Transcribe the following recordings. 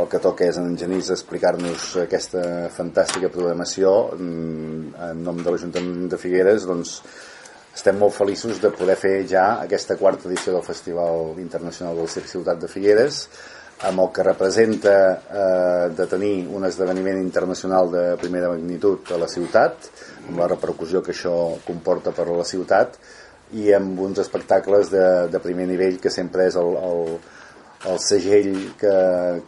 el que toca és en Genís explicar-nos aquesta fantàstica programació. Mm, en nom de l'Ajuntament de Figueres doncs estem molt feliços de poder fer ja aquesta quarta edició del Festival Internacional del Circ Ciutat de Figueres amb el que representa eh, de tenir un esdeveniment internacional de primera magnitud a la ciutat, amb la repercussió que això comporta per a la ciutat, i amb uns espectacles de, de primer nivell que sempre és el, el, el segell que,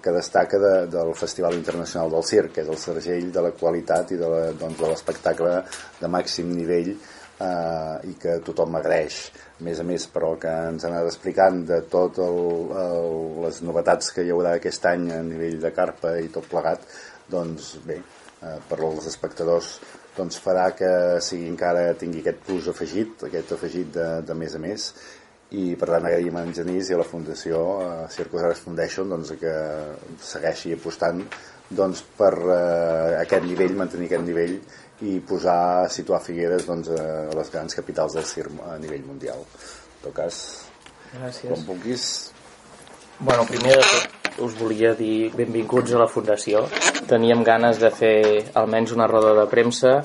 que destaca de, del Festival Internacional del Circ, que és el segell de la qualitat i de l'espectacle doncs, de màxim nivell eh, i que tothom agraeix. A més a més però que ens ha anat explicant de tot el, el, les novetats que hi haurà aquest any a nivell de carpa i tot plegat doncs bé, eh, per als espectadors doncs farà que sigui encara tingui aquest plus afegit, aquest afegit de, de més a més i per tant agraïm a en Genís i a la Fundació a Circus Arts Foundation doncs, que segueixi apostant doncs, per eh, aquest nivell, mantenir aquest nivell i posar, situar Figueres doncs, a les grans capitals del CIRM a nivell mundial. En tot cas, Gràcies. quan vulguis. Bueno, primer de tot us volia dir benvinguts a la Fundació. Teníem ganes de fer almenys una roda de premsa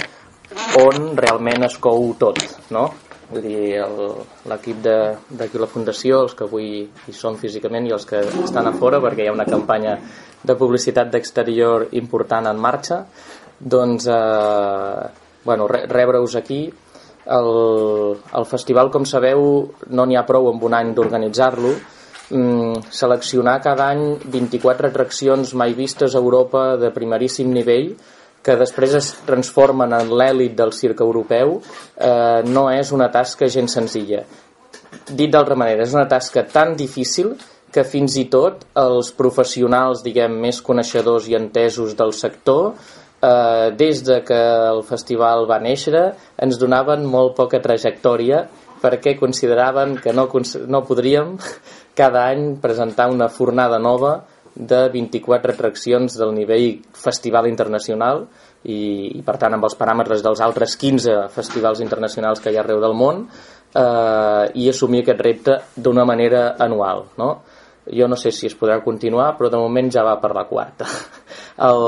on realment es cou tot, no? Vull dir, l'equip d'aquí la Fundació, els que avui hi són físicament i els que estan a fora, perquè hi ha una campanya de publicitat d'exterior important en marxa, doncs, eh, bueno, re rebre-us aquí. El, el festival, com sabeu, no n'hi ha prou amb un any d'organitzar-lo, mm, seleccionar cada any 24 atraccions mai vistes a Europa de primeríssim nivell que després es transformen en l'èlit del circ europeu eh, no és una tasca gens senzilla. Dit d'altra manera, és una tasca tan difícil que fins i tot els professionals, diguem, més coneixedors i entesos del sector eh, des de que el festival va néixer ens donaven molt poca trajectòria perquè consideraven que no, no podríem cada any presentar una fornada nova de 24 atraccions del nivell festival internacional i, i per tant amb els paràmetres dels altres 15 festivals internacionals que hi ha arreu del món eh, i assumir aquest repte d'una manera anual no? jo no sé si es podrà continuar però de moment ja va per la quarta el,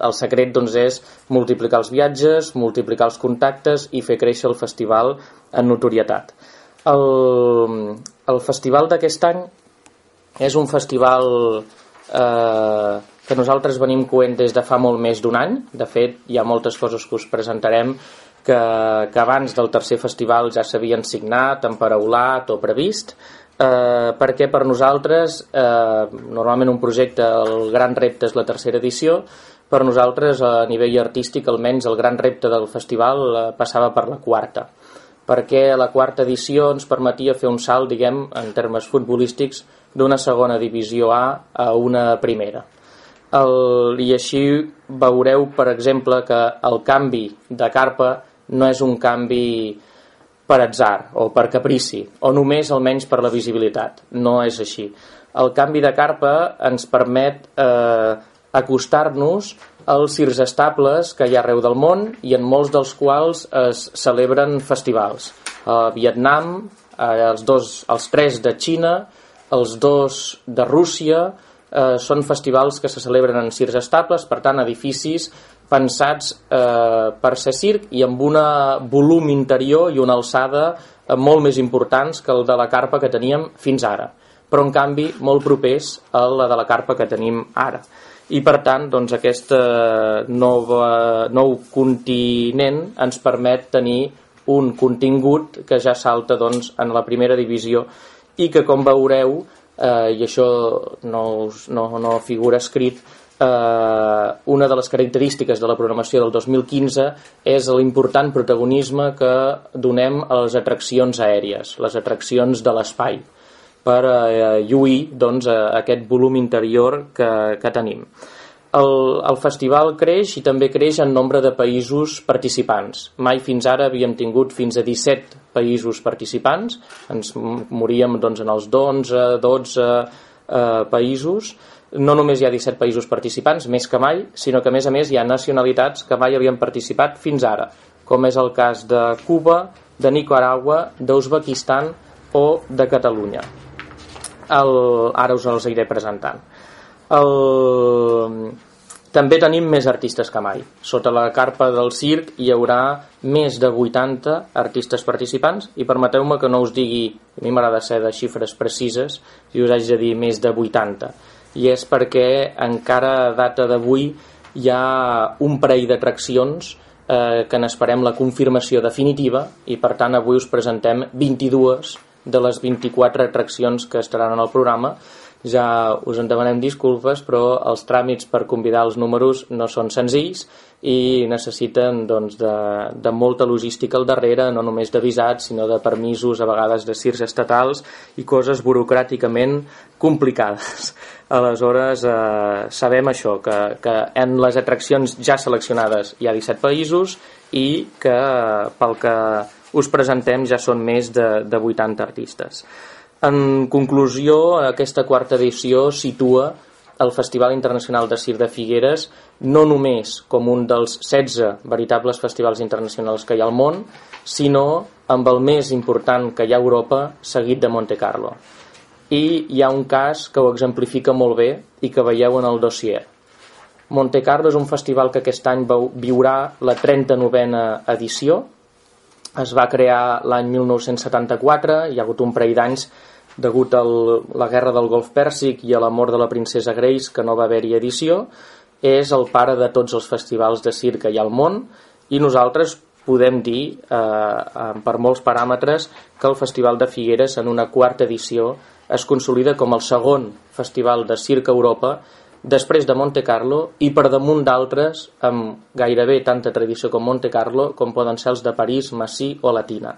el secret doncs és multiplicar els viatges multiplicar els contactes i fer créixer el festival en notorietat el, el festival d'aquest any és un festival eh, que nosaltres venim coent des de fa molt més d'un any. De fet, hi ha moltes coses que us presentarem que, que abans del tercer festival ja s'havien signat, emparaulat o previst, eh, perquè per nosaltres, eh, normalment un projecte, el gran repte és la tercera edició, per nosaltres, a nivell artístic, almenys el gran repte del festival eh, passava per la quarta. Perquè la quarta edició ens permetia fer un salt, diguem, en termes futbolístics, d'una segona divisió A a una primera. El, I així veureu, per exemple, que el canvi de carpa no és un canvi per atzar o per caprici, o només almenys per la visibilitat. No és així. El canvi de carpa ens permet eh, acostar-nos als circs estables que hi ha arreu del món i en molts dels quals es celebren festivals. A Vietnam, els, dos, els tres de Xina, els dos de Rússia, eh, són festivals que se celebren en circs estables, per tant, edificis pensats eh, per ser circ i amb un volum interior i una alçada eh, molt més importants que el de la carpa que teníem fins ara, però en canvi molt propers a la de la carpa que tenim ara. I per tant, doncs, aquest nova, nou continent ens permet tenir un contingut que ja salta doncs, en la primera divisió i que, com veureu, eh, i això no, us, no, no figura escrit, eh, una de les característiques de la programació del 2015 és l'important protagonisme que donem a les atraccions aèries, les atraccions de l'espai, per eh, lluir doncs, aquest volum interior que, que tenim. El, el festival creix i també creix en nombre de països participants. Mai fins ara havíem tingut fins a 17 països participants, ens moríem doncs, en els 11, 12 eh, països. No només hi ha 17 països participants, més que mai, sinó que a més a més hi ha nacionalitats que mai havien participat fins ara, com és el cas de Cuba, de Nicaragua, d'Uzbekistan o de Catalunya. El, ara us els iré presentant. El... També tenim més artistes que mai. Sota la carpa del circ hi haurà més de 80 artistes participants i permeteu-me que no us digui, a mi m'agrada ser de xifres precises, i us haig de dir més de 80. I és perquè encara a data d'avui hi ha un parell d'atraccions eh, que n'esperem la confirmació definitiva i per tant avui us presentem 22 de les 24 atraccions que estaran en el programa ja us en demanem disculpes, però els tràmits per convidar els números no són senzills i necessiten doncs, de, de molta logística al darrere, no només de visats, sinó de permisos, a vegades de cirs estatals i coses burocràticament complicades. Aleshores, eh, sabem això, que, que en les atraccions ja seleccionades hi ha 17 països i que pel que us presentem ja són més de, de 80 artistes. En conclusió, aquesta quarta edició situa el Festival Internacional de Cir de Figueres no només com un dels 16 veritables festivals internacionals que hi ha al món, sinó amb el més important que hi ha a Europa, seguit de Monte Carlo. I hi ha un cas que ho exemplifica molt bé i que veieu en el dossier. Monte Carlo és un festival que aquest any viurà la 39a edició. Es va crear l'any 1974, hi ha hagut un parell d'anys degut a la guerra del Golf Pèrsic i a la mort de la princesa Grace, que no va haver-hi edició, és el pare de tots els festivals de circ que hi ha al món i nosaltres podem dir, eh, per molts paràmetres, que el Festival de Figueres en una quarta edició es consolida com el segon festival de circ a Europa després de Monte Carlo i per damunt d'altres amb gairebé tanta tradició com Monte Carlo com poden ser els de París, Massí o Latina.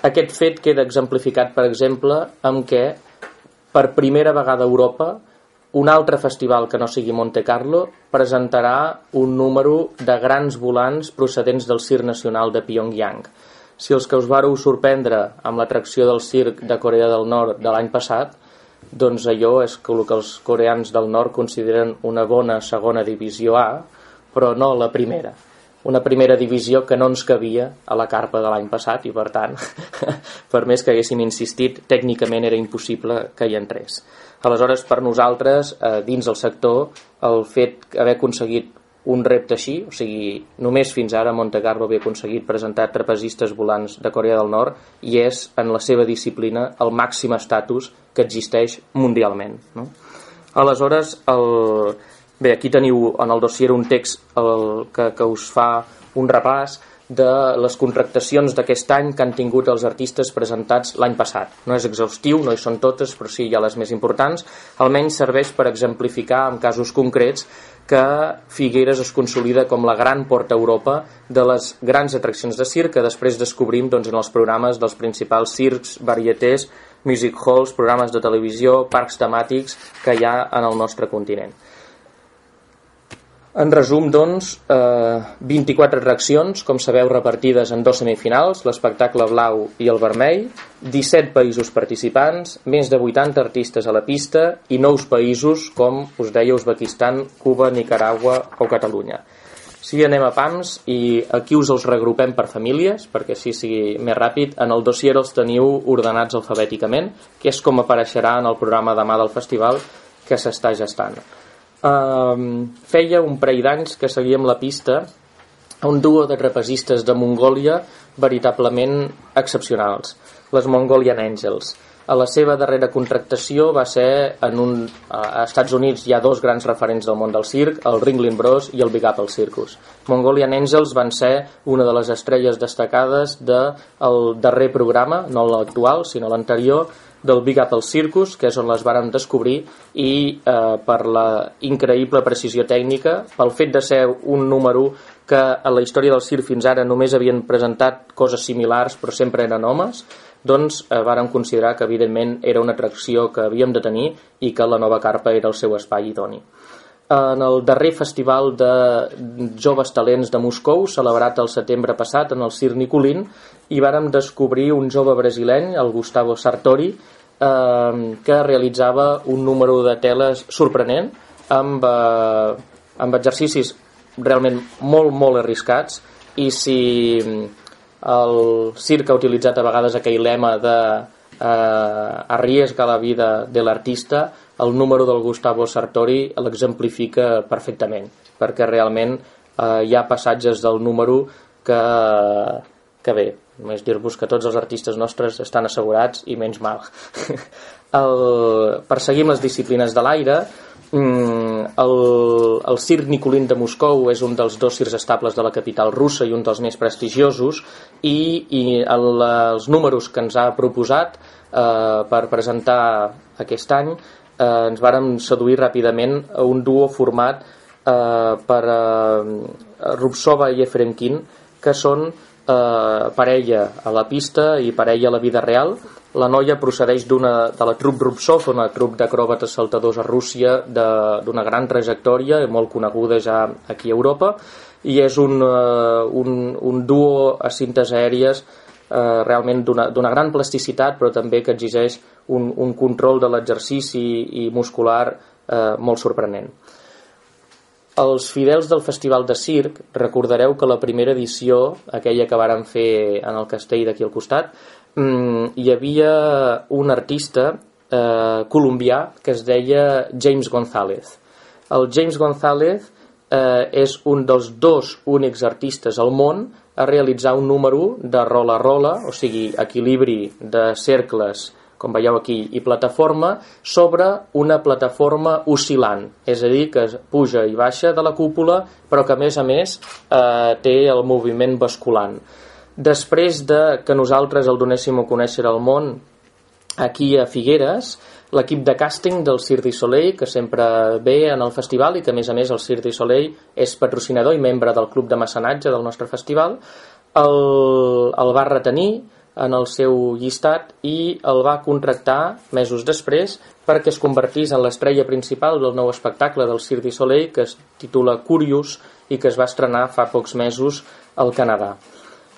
Aquest fet queda exemplificat, per exemple, amb què per primera vegada a Europa un altre festival que no sigui Monte Carlo presentarà un número de grans volants procedents del Circ Nacional de Pyongyang. Si els que us vareu sorprendre amb l'atracció del circ de Corea del Nord de l'any passat, doncs allò és el que els coreans del nord consideren una bona segona divisió A, però no la primera una primera divisió que no ens cabia a la carpa de l'any passat i per tant, per més que haguéssim insistit, tècnicament era impossible que hi entrés. Aleshores, per nosaltres, eh, dins el sector, el fet d'haver aconseguit un repte així, o sigui, només fins ara Monte Carlo havia aconseguit presentar trapezistes volants de Corea del Nord i és, en la seva disciplina, el màxim estatus que existeix mundialment. No? Aleshores, el, Bé, aquí teniu en el dossier un text el, que, que us fa un repàs de les contractacions d'aquest any que han tingut els artistes presentats l'any passat. No és exhaustiu, no hi són totes, però sí hi ha les més importants. Almenys serveix per exemplificar en casos concrets que Figueres es consolida com la gran porta a Europa de les grans atraccions de circ que després descobrim doncs, en els programes dels principals circs, varietés, music halls, programes de televisió, parcs temàtics que hi ha en el nostre continent. En resum, doncs, eh, 24 atraccions, com sabeu, repartides en dos semifinals, l'espectacle blau i el vermell, 17 països participants, més de 80 artistes a la pista i nous països com, us deia, Uzbekistan, Cuba, Nicaragua o Catalunya. Sí, anem a PAMS i aquí us els regrupem per famílies, perquè així sigui més ràpid. En el dossier els teniu ordenats alfabèticament, que és com apareixerà en el programa demà del festival que s'està gestant eh, feia un parell d'anys que seguíem la pista a un duo de trapezistes de Mongòlia veritablement excepcionals, les Mongolian Angels. A la seva darrera contractació va ser en un... A Estats Units hi ha dos grans referents del món del circ, el Ringling Bros i el Big Apple Circus. Mongolian Angels van ser una de les estrelles destacades del de darrer programa, no l'actual, sinó l'anterior, del Big Apple Circus, que és on les vàrem descobrir, i eh, per la increïble precisió tècnica, pel fet de ser un número que a la història del circ fins ara només havien presentat coses similars però sempre eren homes, doncs eh, vàrem considerar que evidentment era una atracció que havíem de tenir i que la nova carpa era el seu espai idoni en el darrer festival de joves talents de Moscou, celebrat el setembre passat en el Cirque Nicolín, i vàrem descobrir un jove brasileny, el Gustavo Sartori, eh, que realitzava un número de teles sorprenent amb, eh, amb exercicis realment molt, molt arriscats. I si el circ ha utilitzat a vegades aquell lema de eh, arriesga la vida de l'artista el número del Gustavo Sartori l'exemplifica perfectament, perquè realment eh, hi ha passatges del número que, que bé, només dir-vos que tots els artistes nostres estan assegurats i menys mal. el, perseguim les disciplines de l'aire, mm, el, el Circ Nicolín de Moscou és un dels dos circs estables de la capital russa i un dels més prestigiosos i, i el, els números que ens ha proposat eh, per presentar aquest any eh, ens vàrem seduir ràpidament a un duo format eh, per eh, Rupsova i Efremkin que són eh, parella a la pista i parella a la vida real. La noia procedeix d'una de la trup Rupsov, una trup d'acròbates saltadors a Rússia d'una gran trajectòria, molt coneguda ja aquí a Europa, i és un, uh, un, un duo a cintes aèries eh, realment d'una gran plasticitat, però també que exigeix un, un control de l'exercici i muscular eh, molt sorprenent. Els fidels del Festival de Circ recordareu que la primera edició, aquella que varen fer en el castell d'aquí al costat, mm, hi havia un artista eh, colombià que es deia James González. El James González eh, és un dels dos únics artistes al món a realitzar un número de rola-rola, o sigui, equilibri de cercles com veieu aquí, i plataforma sobre una plataforma oscil·lant, és a dir, que puja i baixa de la cúpula, però que a més a més eh, té el moviment basculant. Després de que nosaltres el donéssim a conèixer al món aquí a Figueres, l'equip de càsting del Cirque du Soleil, que sempre ve en el festival i que a més a més el Cirque du Soleil és patrocinador i membre del club de mecenatge del nostre festival, el, el va retenir, en el seu llistat i el va contractar mesos després perquè es convertís en l'estrella principal del nou espectacle del Cirque du Soleil que es titula Curious i que es va estrenar fa pocs mesos al Canadà.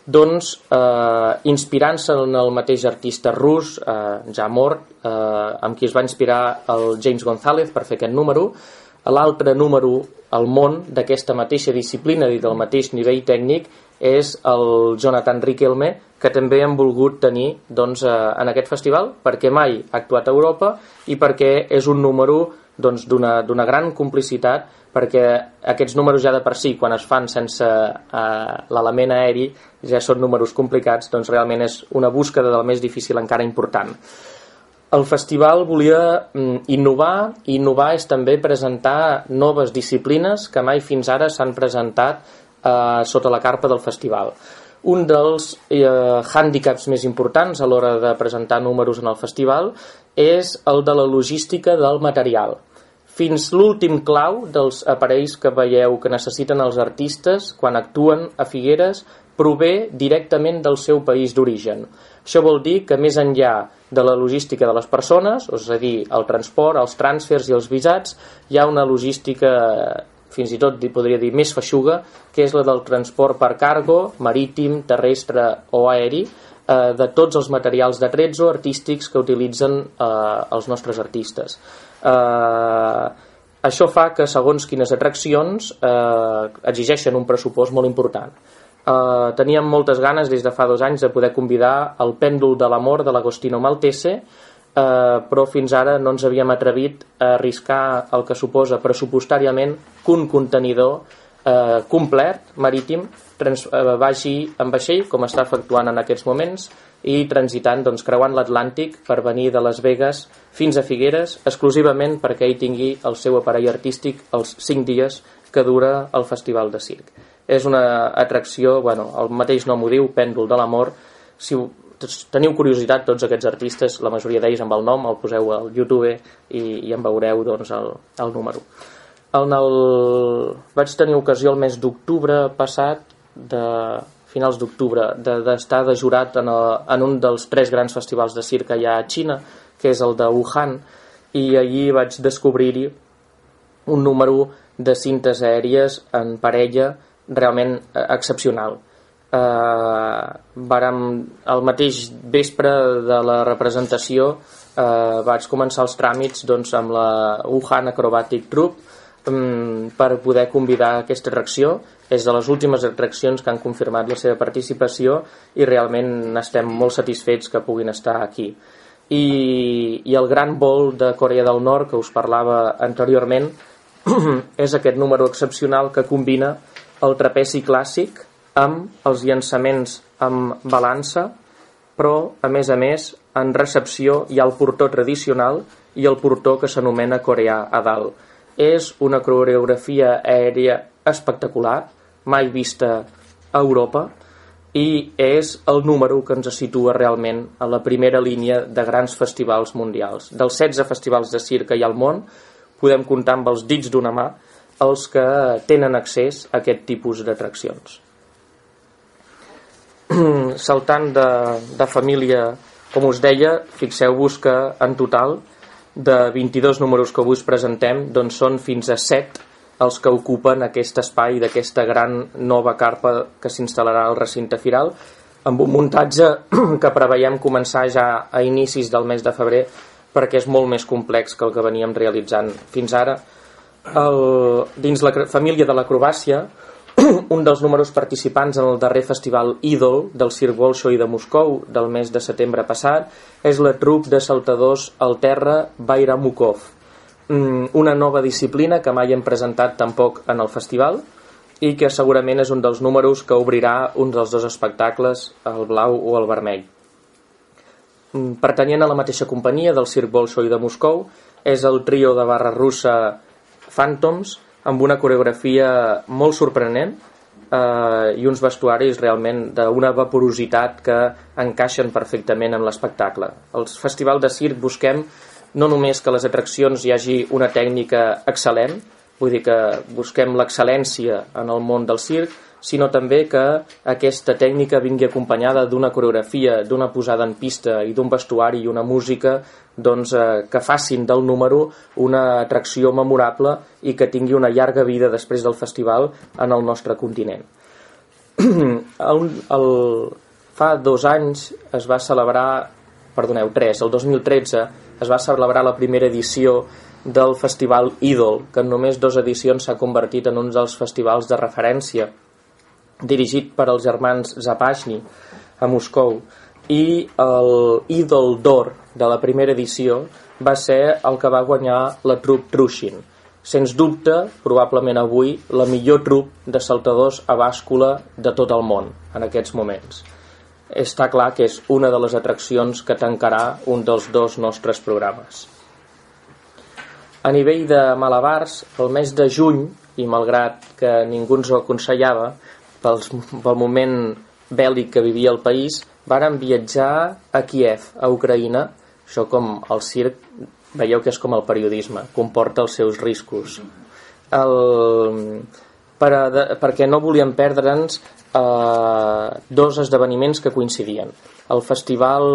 Doncs, eh, inspirant-se en el mateix artista rus, eh, ja mort, eh, amb qui es va inspirar el James González per fer aquest número, l'altre número al món d'aquesta mateixa disciplina i del mateix nivell tècnic és el Jonathan Riquelme, que també hem volgut tenir doncs, eh, en aquest festival perquè mai ha actuat a Europa i perquè és un número doncs, d'una doncs, gran complicitat perquè aquests números ja de per si quan es fan sense eh, l'element aeri ja són números complicats doncs realment és una búsqueda del més difícil encara important el festival volia mm, innovar i innovar és també presentar noves disciplines que mai fins ara s'han presentat eh, sota la carpa del festival un dels eh, hàndicaps més importants a l'hora de presentar números en el festival és el de la logística del material. Fins l'últim clau dels aparells que veieu que necessiten els artistes quan actuen a Figueres prové directament del seu país d'origen. Això vol dir que més enllà de la logística de les persones, és a dir, el transport, els transfers i els visats, hi ha una logística fins i tot podria dir més feixuga, que és la del transport per cargo, marítim, terrestre o aeri, eh, de tots els materials de trets o artístics que utilitzen eh, els nostres artistes. Eh, això fa que segons quines atraccions eh, exigeixen un pressupost molt important. Eh, teníem moltes ganes des de fa dos anys de poder convidar el pèndol de l'amor de l'Agostino Maltese, eh, però fins ara no ens havíem atrevit a arriscar el que suposa pressupostàriament que un contenidor eh, complet marítim trans, eh, vagi en vaixell, com està efectuant en aquests moments, i transitant, doncs, creuant l'Atlàntic per venir de Las Vegas fins a Figueres, exclusivament perquè hi tingui el seu aparell artístic els 5 dies que dura el Festival de Circ. És una atracció, bueno, el mateix nom ho diu, pèndol de l'amor, si teniu curiositat tots aquests artistes, la majoria d'ells amb el nom, el poseu al YouTube i, i en veureu doncs, el, el número. En el... Vaig tenir ocasió el mes d'octubre passat, de finals d'octubre, d'estar de, jurat en, el, en un dels tres grans festivals de circ que hi ha a Xina, que és el de Wuhan, i allí vaig descobrir-hi un número de cintes aèries en parella realment eh, excepcional. Eh, vàrem, el mateix vespre de la representació eh, vaig començar els tràmits doncs, amb la Wuhan Acrobatic Troupe um, per poder convidar aquesta atracció és de les últimes atraccions que han confirmat la seva participació i realment estem molt satisfets que puguin estar aquí. I, i el Gran Bol de Corea del Nord que us parlava anteriorment és aquest número excepcional que combina el trapeci clàssic amb els llançaments amb balança però a més a més en recepció hi ha el portó tradicional i el portó que s'anomena coreà a dalt. És una coreografia aèria espectacular, mai vista a Europa, i és el número que ens situa realment a la primera línia de grans festivals mundials. Dels 16 festivals de circ que hi ha al món, podem comptar amb els dits d'una mà els que tenen accés a aquest tipus d'atraccions. Saltant de, de família, com us deia, fixeu-vos que en total de 22 números que avui us presentem doncs són fins a 7 els que ocupen aquest espai d'aquesta gran nova carpa que s'instal·larà al recinte firal amb un muntatge que preveiem començar ja a inicis del mes de febrer perquè és molt més complex que el que veníem realitzant fins ara. El, dins la família de l'acrobàcia, un dels números participants en el darrer festival Idol del Cirque Bolshoi de Moscou del mes de setembre passat és la trup de saltadors al terra Bayramukov, Mm, una nova disciplina que mai hem presentat tampoc en el festival i que segurament és un dels números que obrirà un dels dos espectacles, el blau o el vermell. Mm, pertanyent a la mateixa companyia del Cirque Bolshoi de Moscou, és el trio de barra russa Phantoms, amb una coreografia molt sorprenent eh, i uns vestuaris realment d'una vaporositat que encaixen perfectament en l'espectacle. Als festivals de circ busquem no només que les atraccions hi hagi una tècnica excel·lent, vull dir que busquem l'excel·lència en el món del circ, sinó també que aquesta tècnica vingui acompanyada d'una coreografia, d'una posada en pista i d'un vestuari i una música doncs, eh, que facin del número una atracció memorable i que tingui una llarga vida després del festival en el nostre continent. el, el, fa dos anys es va celebrar, perdoneu, tres, el 2013 es va celebrar la primera edició del festival Idol, que en només dues edicions s'ha convertit en un dels festivals de referència, dirigit per als germans Zapashny a Moscou. I el Idol d'Or de la primera edició va ser el que va guanyar la trup Trushin. Sens dubte, probablement avui, la millor trup de saltadors a bàscula de tot el món en aquests moments està clar que és una de les atraccions que tancarà un dels dos nostres programes. A nivell de malabars, el mes de juny, i malgrat que ningú ens ho aconsellava, pels, pel moment bèl·lic que vivia el país, varen viatjar a Kiev, a Ucraïna. Això com el circ, veieu que és com el periodisme, comporta els seus riscos. El, per a, de, perquè no volien perdre'ns eh, dos esdeveniments que coincidien. El festival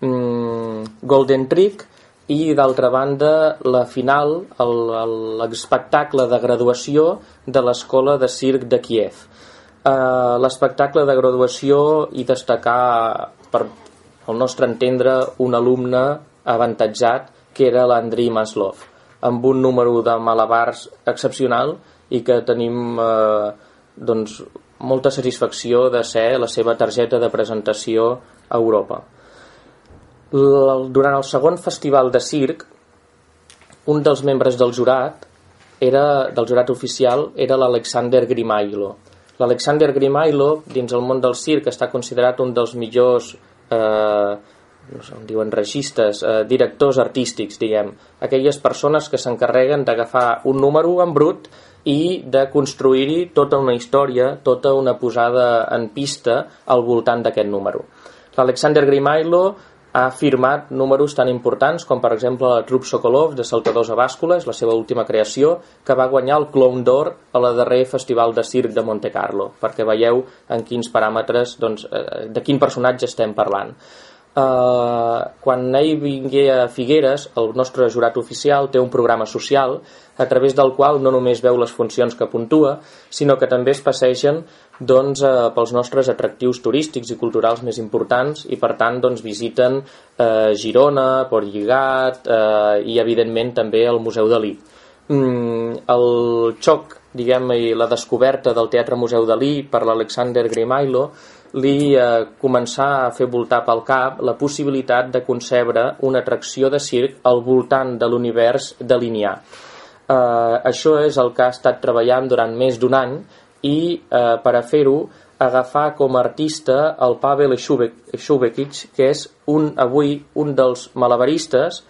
mm, Golden Trick i d'altra banda la final, l'espectacle de graduació de l'escola de circ de Kiev. Eh, l'espectacle de graduació i destacar per al nostre entendre un alumne avantatjat que era l'Andri Maslov amb un número de malabars excepcional i que tenim eh, doncs, molta satisfacció de ser la seva targeta de presentació a Europa. L durant el segon festival de circ, un dels membres del jurat era del jurat oficial era l'Alexander Grimailo. L'Alexander Grimailo, dins el món del circ, està considerat un dels millors eh, no sé, diuen registes, eh, directors artístics, diguem, aquelles persones que s'encarreguen d'agafar un número en brut i de construir-hi tota una història, tota una posada en pista al voltant d'aquest número. L'Alexander Grimailo ha firmat números tan importants com per exemple la Trup Sokolov de Saltadors a Bàscules, la seva última creació, que va guanyar el Clown d'Or a la darrer Festival de Circ de Monte Carlo, perquè veieu en quins paràmetres, doncs, eh, de quin personatge estem parlant. Uh, quan ell vingué a Figueres, el nostre jurat oficial té un programa social a través del qual no només veu les funcions que puntua, sinó que també es passegen doncs, uh, pels nostres atractius turístics i culturals més importants i per tant doncs, visiten uh, Girona, Port Lligat uh, i evidentment també el Museu Dalí. Mm, el xoc diguem i la descoberta del Teatre Museu Dalí per l'Alexander Grimailo li eh, començar a fer voltar pel cap la possibilitat de concebre una atracció de circ al voltant de l'univers de Linear. Eh, això és el que ha estat treballant durant més d'un any i eh, per a fer-ho agafar com a artista el Pavel Shubekic, que és un, avui un dels malabaristes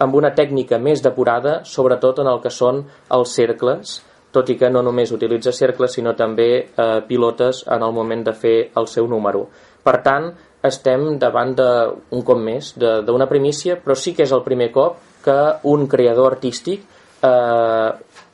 amb una tècnica més depurada, sobretot en el que són els cercles, tot i que no només utilitza cercles, sinó també eh, pilotes en el moment de fer el seu número. Per tant, estem davant d'un cop més, d'una primícia, però sí que és el primer cop que un creador artístic eh,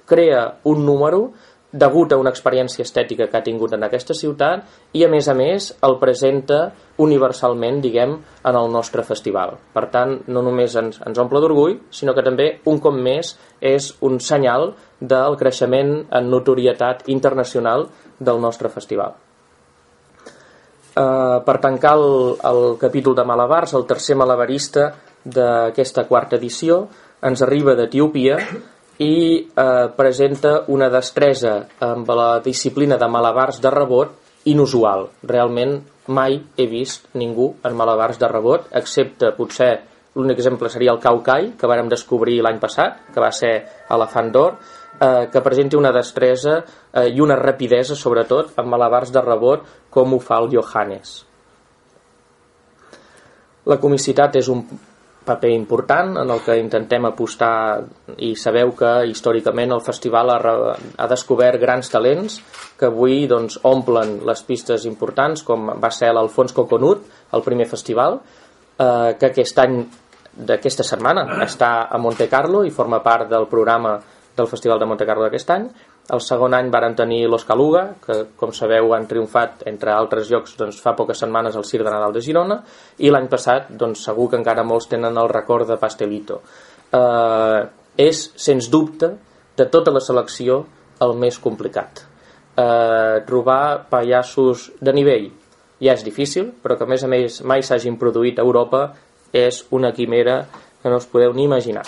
crea un número degut a una experiència estètica que ha tingut en aquesta ciutat i a més a més el presenta universalment, diguem, en el nostre festival. Per tant, no només ens, ens omple d'orgull, sinó que també, un cop més, és un senyal del creixement en notorietat internacional del nostre festival. Uh, per tancar el, el capítol de Malabars, el tercer malabarista d'aquesta quarta edició ens arriba d'Etiòpia i eh, presenta una destresa amb la disciplina de malabars de rebot inusual. Realment mai he vist ningú en malabars de rebot, excepte potser l'únic exemple seria el Caucai, que vàrem descobrir l'any passat, que va ser elefant d'or, eh, que presenti una destresa eh, i una rapidesa, sobretot, en malabars de rebot, com ho fa el Johannes. La comicitat és un paper important en el que intentem apostar i sabeu que històricament el festival ha, ha descobert grans talents que avui doncs, omplen les pistes importants com va ser l'Alfons Coconut, el primer festival eh, que aquest any d'aquesta setmana està a Monte Carlo i forma part del programa del Festival de Monte Carlo d'aquest any el segon any varen tenir Los Caluga, que com sabeu han triomfat entre altres llocs doncs, fa poques setmanes al Circ de Nadal de Girona, i l'any passat doncs, segur que encara molts tenen el record de Pastelito. Eh, és, sens dubte, de tota la selecció el més complicat. Eh, trobar pallassos de nivell ja és difícil, però que a més a més mai s'hagin produït a Europa és una quimera que no us podeu ni imaginar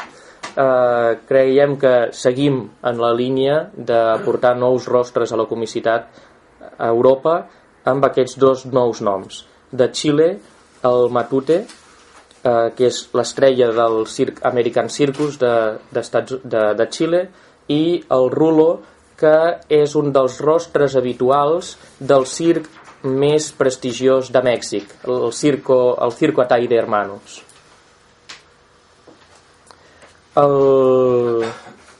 eh, creiem que seguim en la línia de portar nous rostres a la comicitat a Europa amb aquests dos nous noms. De Xile, el Matute, eh, que és l'estrella del Circ American Circus de, de, de, de Xile, i el Rulo, que és un dels rostres habituals del circ més prestigiós de Mèxic, el Circo, el Circo Ataide Hermanos. El...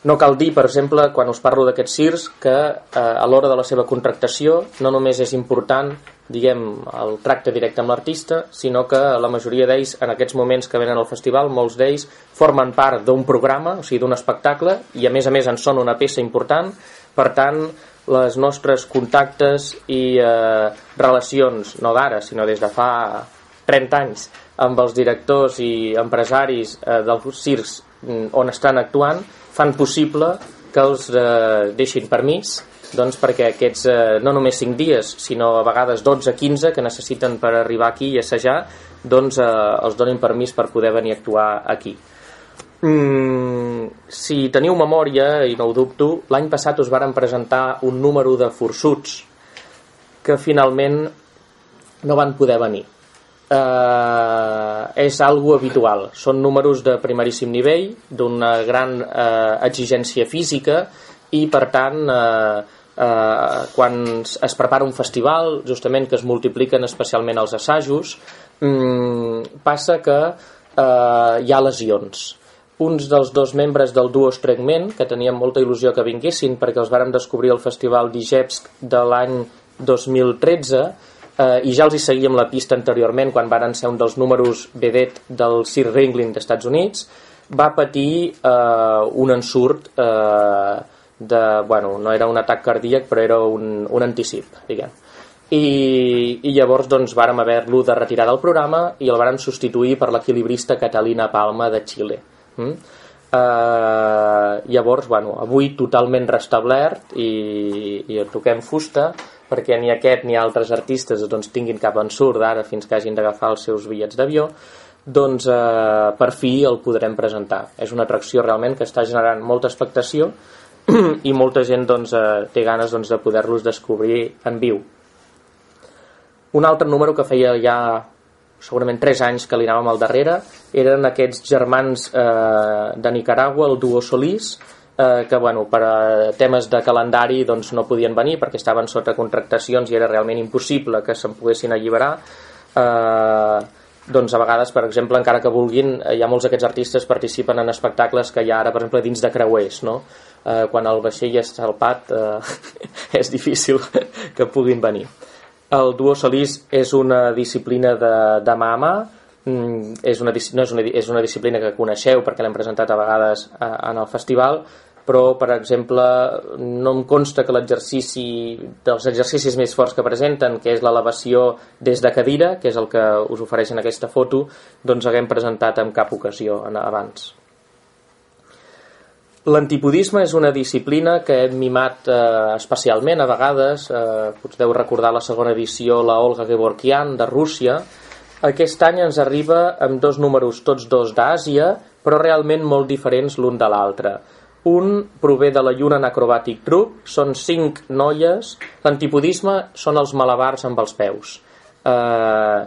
No cal dir, per exemple, quan us parlo d'aquests cirs, que eh, a l'hora de la seva contractació no només és important diguem, el tracte directe amb l'artista, sinó que la majoria d'ells, en aquests moments que venen al festival, molts d'ells formen part d'un programa, o sigui, d'un espectacle, i a més a més en són una peça important, per tant, les nostres contactes i eh, relacions, no d'ara, sinó des de fa 30 anys, amb els directors i empresaris eh, dels circs on estan actuant fan possible que els eh, deixin permís doncs perquè aquests eh, no només 5 dies sinó a vegades 12-15 que necessiten per arribar aquí i assajar doncs eh, els donin permís per poder venir a actuar aquí. Mm, si teniu memòria i no ho dubto l'any passat us varen presentar un número de forçuts que finalment no van poder venir eh, és algo habitual. Són números de primeríssim nivell, d'una gran eh, exigència física i, per tant, eh, eh, quan es prepara un festival, justament que es multipliquen especialment els assajos, mm, passa que eh, hi ha lesions. Uns dels dos membres del duo Stregment, que teníem molta il·lusió que vinguessin perquè els vàrem descobrir al festival d'Igepsk de l'any 2013, eh, i ja els hi seguíem la pista anteriorment quan varen ser un dels números vedet del Sir Ringling d'Estats Units va patir eh, un ensurt eh, de, bueno, no era un atac cardíac però era un, un anticip diguem. I, i llavors doncs vàrem haver-lo de retirar del programa i el varen substituir per l'equilibrista Catalina Palma de Xile mm? Uh, llavors, bueno, avui totalment restablert i, i toquem fusta perquè ni aquest ni altres artistes doncs, tinguin cap ensurt ara fins que hagin d'agafar els seus bitllets d'avió doncs eh, per fi el podrem presentar. És una atracció realment que està generant molta expectació i molta gent doncs, eh, té ganes doncs, de poder-los descobrir en viu. Un altre número que feia ja segurament 3 anys que li anàvem al darrere eren aquests germans eh, de Nicaragua, el duo Solís, eh, que bueno, per a temes de calendari doncs, no podien venir perquè estaven sota contractacions i era realment impossible que se'n poguessin alliberar. Eh, doncs a vegades, per exemple, encara que vulguin, eh, hi ha molts d'aquests artistes participen en espectacles que hi ha ara, per exemple, dins de creuers, no? Eh, quan el vaixell és salpat eh, és difícil que puguin venir. El duo solís és una disciplina de, de mama, mm, és una, no és, una, és una disciplina que coneixeu perquè l'hem presentat a vegades a, en el festival, però, per exemple, no em consta que l'exercici dels exercicis més forts que presenten, que és l'elevació des de cadira, que és el que us ofereix en aquesta foto, doncs haguem presentat en cap ocasió abans. L'antipodisme és una disciplina que hem mimat eh, especialment a vegades, eh, us deu recordar la segona edició la Olga Gevorkian de Rússia. Aquest any ens arriba amb dos números, tots dos d'Àsia, però realment molt diferents l'un de l'altre. Un prové de la Lluna Acrobatic Troupe, són cinc noies, l'antipodisme són els malabars amb els peus. Eh,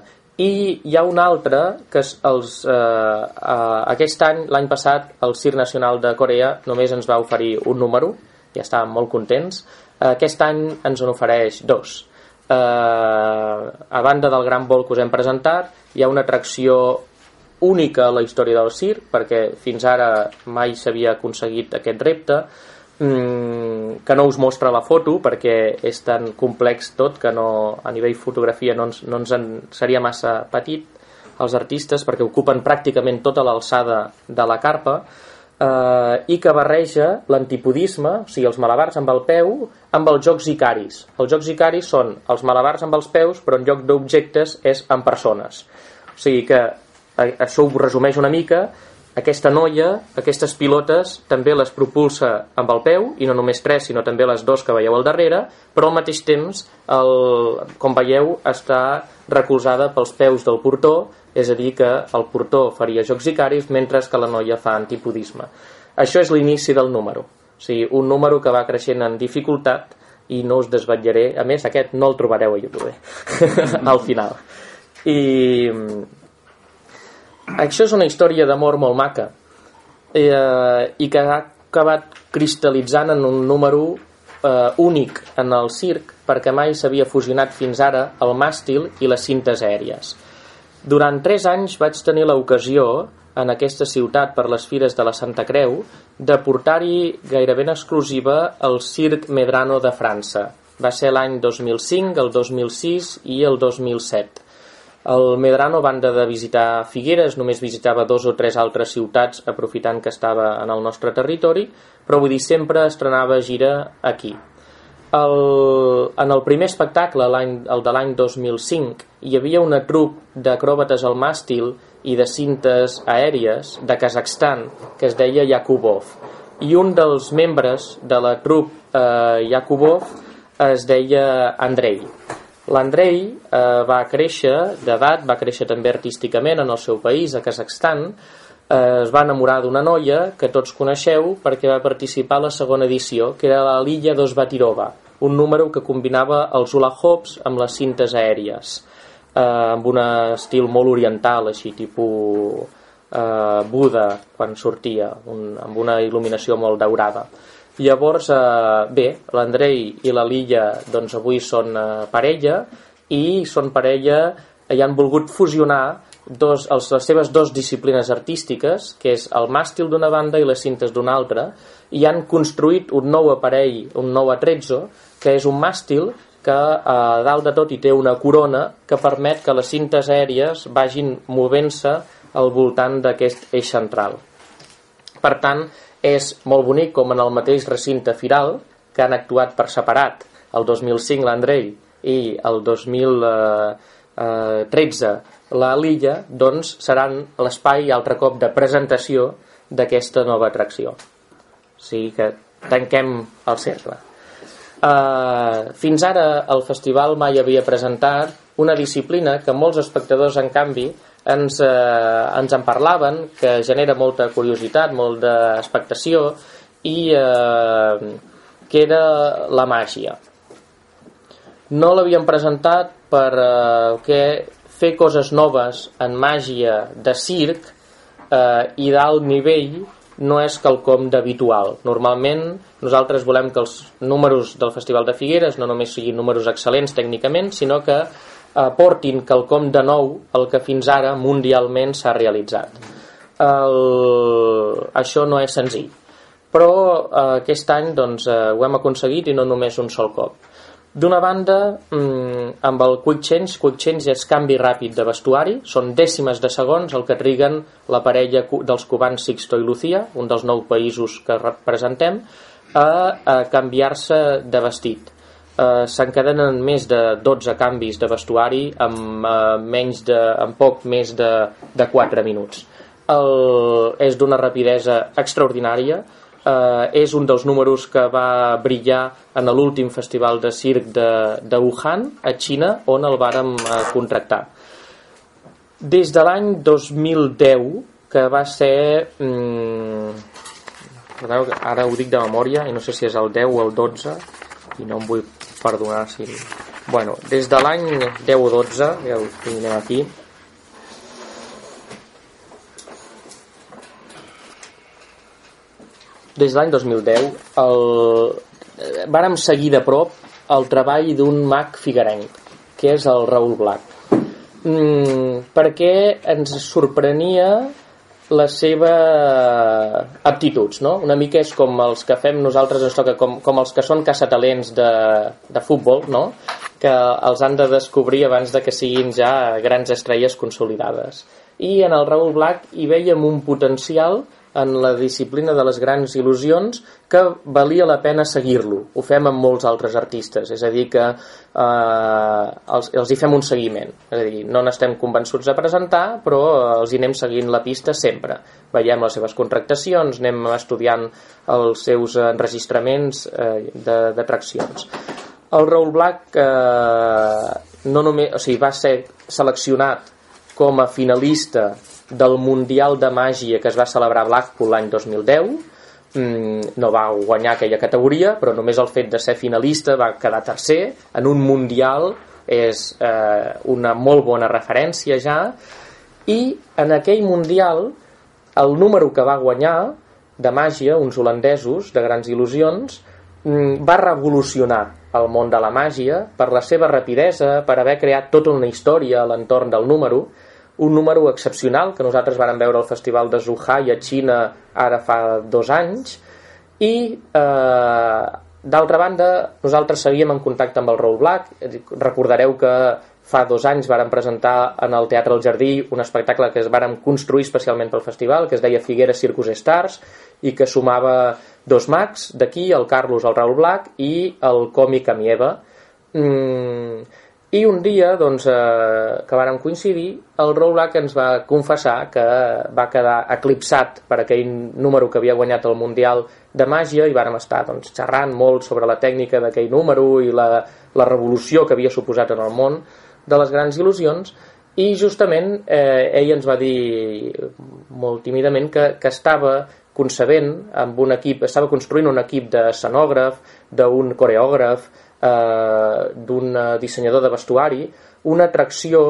i hi ha un altre que és els, eh, eh, aquest any, l'any passat, el Circ Nacional de Corea només ens va oferir un número, ja estàvem molt contents. Eh, aquest any ens en ofereix dos. Eh, a banda del gran vol que us hem presentat, hi ha una atracció única a la història del circ, perquè fins ara mai s'havia aconseguit aquest repte, mm, que no us mostra la foto perquè és tan complex tot que no, a nivell fotografia no ens, no ens en, seria massa petit els artistes perquè ocupen pràcticament tota l'alçada de la carpa eh, i que barreja l'antipodisme, o sigui, els malabars amb el peu, amb els jocs icaris. Els jocs icaris són els malabars amb els peus, però en lloc d'objectes és amb persones. O sigui que això ho resumeix una mica aquesta noia, aquestes pilotes, també les propulsa amb el peu, i no només tres, sinó també les dos que veieu al darrere, però al mateix temps, el, com veieu, està recolzada pels peus del portó, és a dir, que el portó faria jocs icaris, mentre que la noia fa antipodisme. Això és l'inici del número. O sigui, un número que va creixent en dificultat i no us desvetllaré. A més, aquest no el trobareu a YouTube al final. I això és una història d'amor molt maca eh, i que ha acabat cristal·litzant en un número eh, únic en el circ perquè mai s'havia fusionat fins ara el màstil i les cintes aèries. Durant tres anys vaig tenir l'ocasió en aquesta ciutat per les fires de la Santa Creu de portar-hi gairebé en exclusiva el Circ Medrano de França. Va ser l'any 2005, el 2006 i el 2007. El Medrano, banda de visitar Figueres, només visitava dos o tres altres ciutats aprofitant que estava en el nostre territori, però vull dir, sempre estrenava gira aquí. El, en el primer espectacle, el de l'any 2005, hi havia una trup d'acròbates al màstil i de cintes aèries de Kazakhstan que es deia Yakubov i un dels membres de la trup eh, Yakubov es deia Andrei L'Andrei eh, va créixer d'edat, va créixer també artísticament en el seu país, a Kazakhstan, eh, es va enamorar d'una noia que tots coneixeu perquè va participar a la segona edició, que era la Lilla dos Batirova, un número que combinava els hula hoops amb les cintes aèries, eh, amb un estil molt oriental, així, tipus eh, Buda, quan sortia, un, amb una il·luminació molt daurada. Llavors, eh, bé, l'Andrei i la Lilla doncs, avui són eh, parella i són parella i han volgut fusionar dos, els, les seves dues disciplines artístiques, que és el màstil d'una banda i les cintes d'una altra, i han construït un nou aparell, un nou atrezzo, que és un màstil que a dalt de tot hi té una corona que permet que les cintes aèries vagin movent-se al voltant d'aquest eix central. Per tant, és molt bonic com en el mateix recinte firal que han actuat per separat el 2005 l'Andrei i el 2013 la Lilla doncs seran l'espai altre cop de presentació d'aquesta nova atracció. O sigui que tanquem el cercle. Uh, fins ara el festival mai havia presentat una disciplina que molts espectadors en canvi ens, eh, ens en parlaven, que genera molta curiositat, molt d'expectació, i eh, que era la màgia. no l'havíem presentat per eh, que fer coses noves en màgia de circ eh, i d'alt nivell no és quelcom d'habitual. Normalment nosaltres volem que els números del Festival de Figueres no només siguin números excel·lents tècnicament, sinó que aportin quelcom de nou el que fins ara mundialment s'ha realitzat. El... Això no és senzill, però eh, aquest any doncs, eh, ho hem aconseguit i no només un sol cop. D'una banda, mmm, amb el Quick Change, Quick Change és canvi ràpid de vestuari, són dècimes de segons el que triguen la parella dels cubans Sixto i Lucía, un dels nou països que representem, a, a canviar-se de vestit. Eh, S'encadenen més de 12 canvis de vestuari amb, eh, menys de, amb poc més de, de 4 minuts. El, és d'una rapidesa extraordinària, eh, és un dels números que va brillar en l'últim festival de circ de, de Wuhan, a Xina, on el vàrem eh, contractar. Des de l'any 2010, que va ser... Mm, ara ho dic de memòria i no sé si és el 10 o el 12 i no em vull perdonar si... Bueno, des de l'any 10 o 12, ja ho tenim aquí, des de l'any 2010 el... Eh, vàrem seguir de prop el treball d'un mag figarenc que és el Raül Black mm, perquè ens sorprenia les seves aptituds, no? Una mica és com els que fem nosaltres, ens toca com, com els que són caçatalents de, de futbol, no? Que els han de descobrir abans de que siguin ja grans estrelles consolidades. I en el Raül Black hi veiem un potencial en la disciplina de les grans il·lusions que valia la pena seguir-lo. Ho fem amb molts altres artistes, és a dir, que eh, els, els hi fem un seguiment. És a dir, no n'estem convençuts de presentar, però els hi anem seguint la pista sempre. Veiem les seves contractacions, anem estudiant els seus enregistraments eh, d'atraccions. El Raül Black eh, no només, o sigui, va ser seleccionat com a finalista del Mundial de Màgia que es va celebrar a Blackpool l'any 2010 mm, no va guanyar aquella categoria però només el fet de ser finalista va quedar tercer. En un Mundial és eh, una molt bona referència ja. I en aquell Mundial el número que va guanyar de màgia, uns holandesos de grans il·lusions mm, va revolucionar el món de la màgia per la seva rapidesa, per haver creat tota una història a l'entorn del número un número excepcional que nosaltres vàrem veure al Festival de Zhuhai a Xina ara fa dos anys i eh, d'altra banda nosaltres seguíem en contacte amb el Raül Black. Recordareu que fa dos anys vàrem presentar en el Teatre del Jardí un espectacle que es vàrem construir especialment pel festival que es deia Figueres Circus Stars i que sumava dos mags d'aquí, el Carlos, el Raül Black i el còmic Amieva. Mm, i un dia, doncs, eh, que vàrem coincidir, el Roulac ens va confessar que va quedar eclipsat per aquell número que havia guanyat el Mundial de Màgia i vàrem estar doncs, xerrant molt sobre la tècnica d'aquell número i la, la revolució que havia suposat en el món de les grans il·lusions. I justament eh, ell ens va dir molt tímidament que, que estava concebent amb un equip, estava construint un equip de scenògraf, d'un coreògraf, eh, d'un dissenyador de vestuari una atracció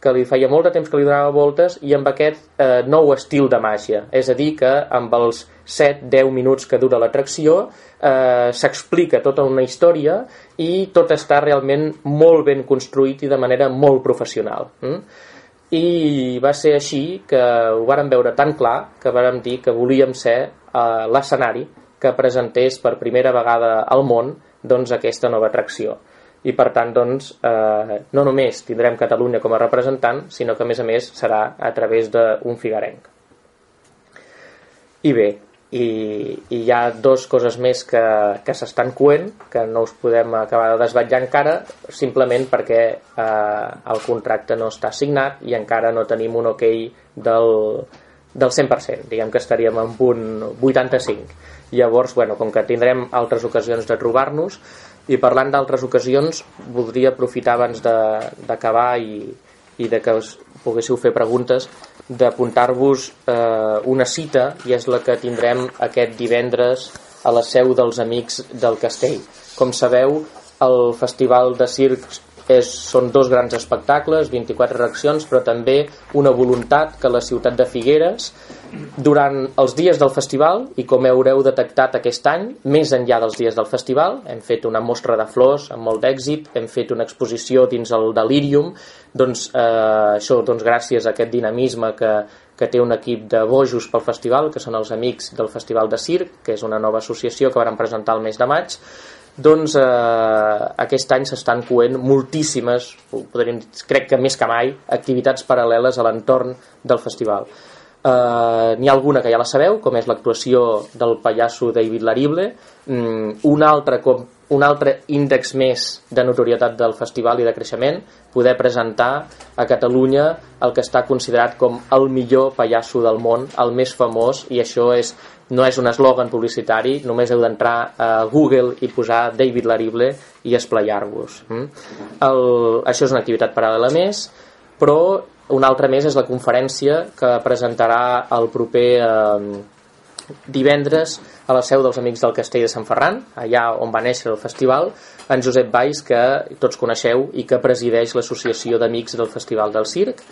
que li feia molt de temps que li donava voltes i amb aquest eh, nou estil de màgia. És a dir, que amb els 7-10 minuts que dura l'atracció eh, s'explica tota una història i tot està realment molt ben construït i de manera molt professional. Mm? I va ser així que ho vàrem veure tan clar que vàrem dir que volíem ser eh, l'escenari que presentés per primera vegada al món doncs, aquesta nova atracció. I per tant doncs, eh, no només tindrem Catalunya com a representant sinó que a més a més serà a través d'un figarenc. I bé i, i hi ha dues coses més que, que s'estan coent que no us podem acabar de desvetllar encara simplement perquè eh, el contracte no està signat i encara no tenim un ok del, del 100% diguem que estaríem en un 85 Llavors, bueno, com que tindrem altres ocasions de trobar-nos i parlant d'altres ocasions, voldria aprofitar abans d'acabar i, i de que us poguéssiu fer preguntes d'apuntar-vos eh, una cita i és la que tindrem aquest divendres a la seu dels Amics del Castell. Com sabeu, el festival de circs és, són dos grans espectacles, 24 reaccions, però també una voluntat que la ciutat de Figueres, durant els dies del festival, i com haureu detectat aquest any, més enllà dels dies del festival, hem fet una mostra de flors amb molt d'èxit, hem fet una exposició dins el Delirium, doncs eh, això doncs, gràcies a aquest dinamisme que, que té un equip de bojos pel festival, que són els amics del Festival de Circ, que és una nova associació que van presentar el mes de maig, doncs eh, aquest any s'estan coent moltíssimes, podríem, crec que més que mai, activitats paral·leles a l'entorn del festival. Eh, N'hi ha alguna que ja la sabeu, com és l'actuació del pallasso David Larible, mm, una altra com un altre índex més de notorietat del festival i de creixement, poder presentar a Catalunya el que està considerat com el millor pallasso del món, el més famós, i això és no és un eslògan publicitari, només heu d'entrar a Google i posar David Larible i esplayar-vos. Mm? Això és una activitat paral·lela més, però una altra més és la conferència que presentarà el proper eh, divendres a la seu dels Amics del Castell de Sant Ferran, allà on va néixer el festival, en Josep Valls, que tots coneixeu i que presideix l'Associació d'Amics del Festival del Circ,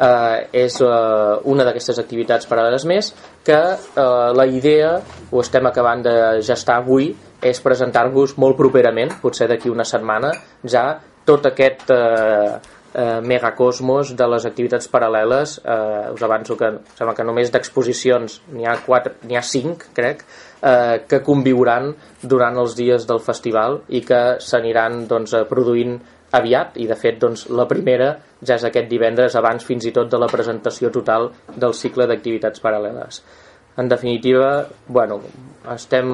eh, és eh, una d'aquestes activitats paral·leles més que eh, la idea, ho estem acabant de gestar avui, és presentar-vos molt properament, potser d'aquí una setmana, ja tot aquest eh, eh, megacosmos de les activitats paral·leles. Eh, us avanço que sembla que només d'exposicions n'hi ha, quatre, ha cinc crec eh, que conviuran durant els dies del festival i que s'aniran doncs, produint aviat i de fet doncs, la primera ja és aquest divendres abans fins i tot de la presentació total del cicle d'activitats paral·leles en definitiva bueno, estem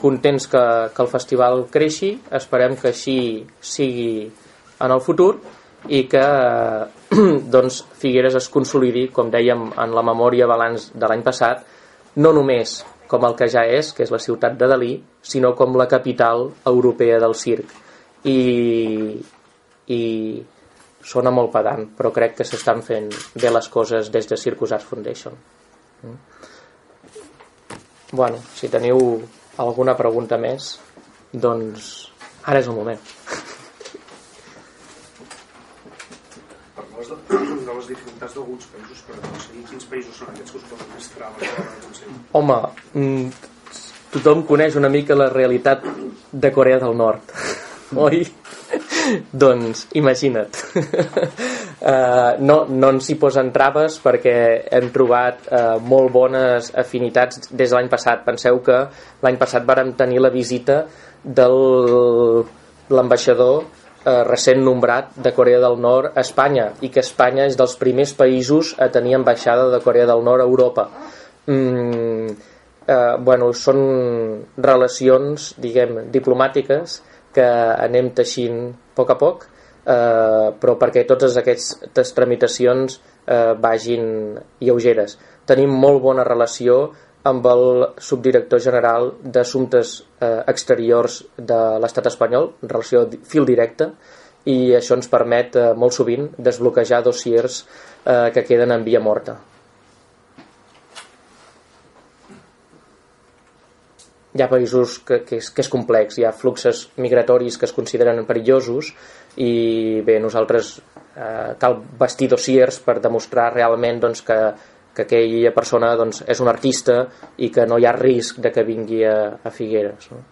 contents que, que el festival creixi esperem que així sigui en el futur i que doncs, Figueres es consolidi, com dèiem en la memòria balanç de l'any passat, no només com el que ja és, que és la ciutat de Dalí, sinó com la capital europea del circ. I, i sona molt pedant, però crec que s'estan fent bé les coses des de Circus Arts Foundation. Mm. Bueno, si teniu alguna pregunta més, doncs ara és el moment. de les dificultats d'alguns països per aconseguir quins països són aquests que us posen més traves? Home, mm, tothom coneix una mica la realitat de Corea del Nord, oi? doncs imagina't uh, no, no ens hi posen traves perquè hem trobat uh, molt bones afinitats des de l'any passat penseu que l'any passat vàrem tenir la visita de l'ambaixador eh, recent nombrat de Corea del Nord a Espanya i que Espanya és dels primers països a tenir ambaixada de Corea del Nord a Europa. Mm, eh, bueno, són relacions, diguem, diplomàtiques que anem teixint a poc a poc, eh, però perquè totes aquestes tramitacions eh, vagin lleugeres. Tenim molt bona relació amb el subdirector general d'Assumptes eh, Exteriors de l'estat espanyol, en relació fil directe, i això ens permet eh, molt sovint desbloquejar dossiers eh, que queden en via morta. Hi ha països que, que, és, que és complex, hi ha fluxes migratoris que es consideren perillosos i bé, nosaltres eh, cal vestir dossiers per demostrar realment doncs, que que aquella persona doncs, és un artista i que no hi ha risc de que vingui a, a Figueres. No?